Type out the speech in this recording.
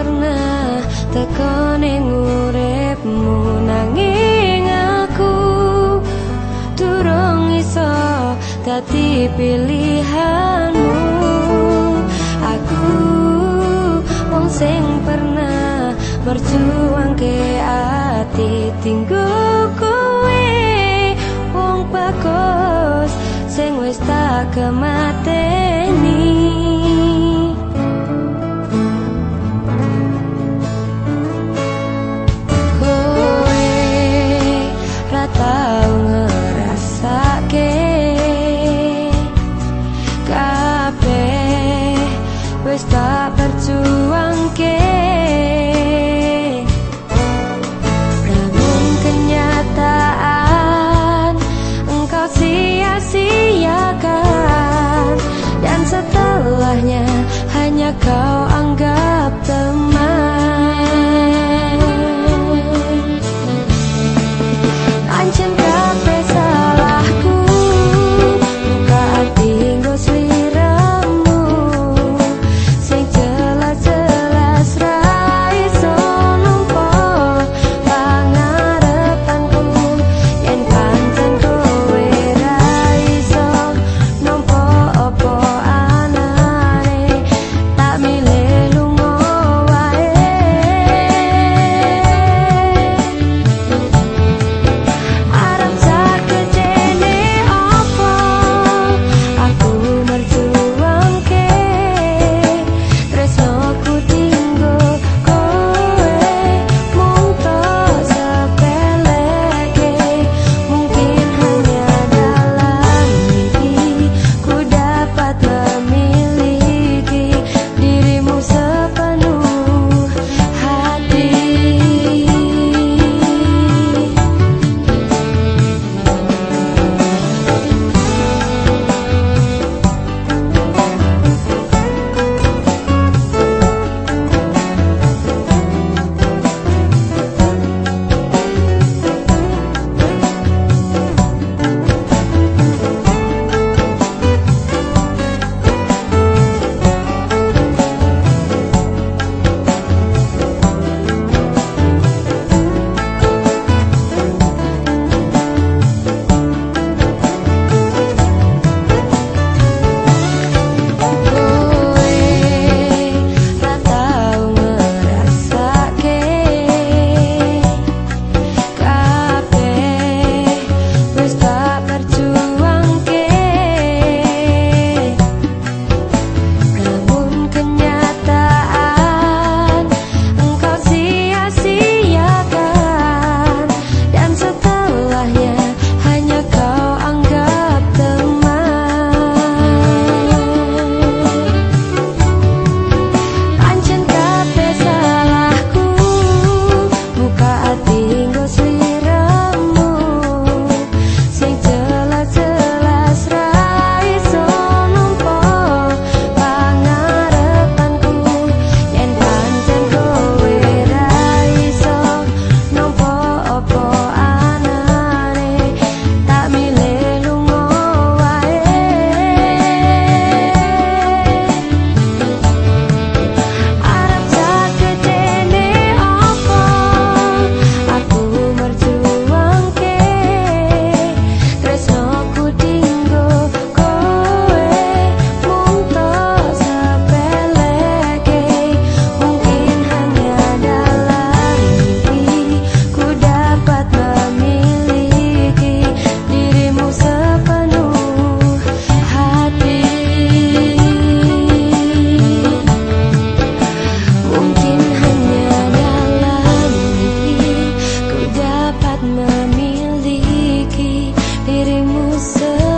pernah tekan ing uripmu nanging aku durung iso dadi pilihanmu. Aku wong sing pernah berjuang ke ati tinggu kowe. Wong bagus sing wis tak kemate. está so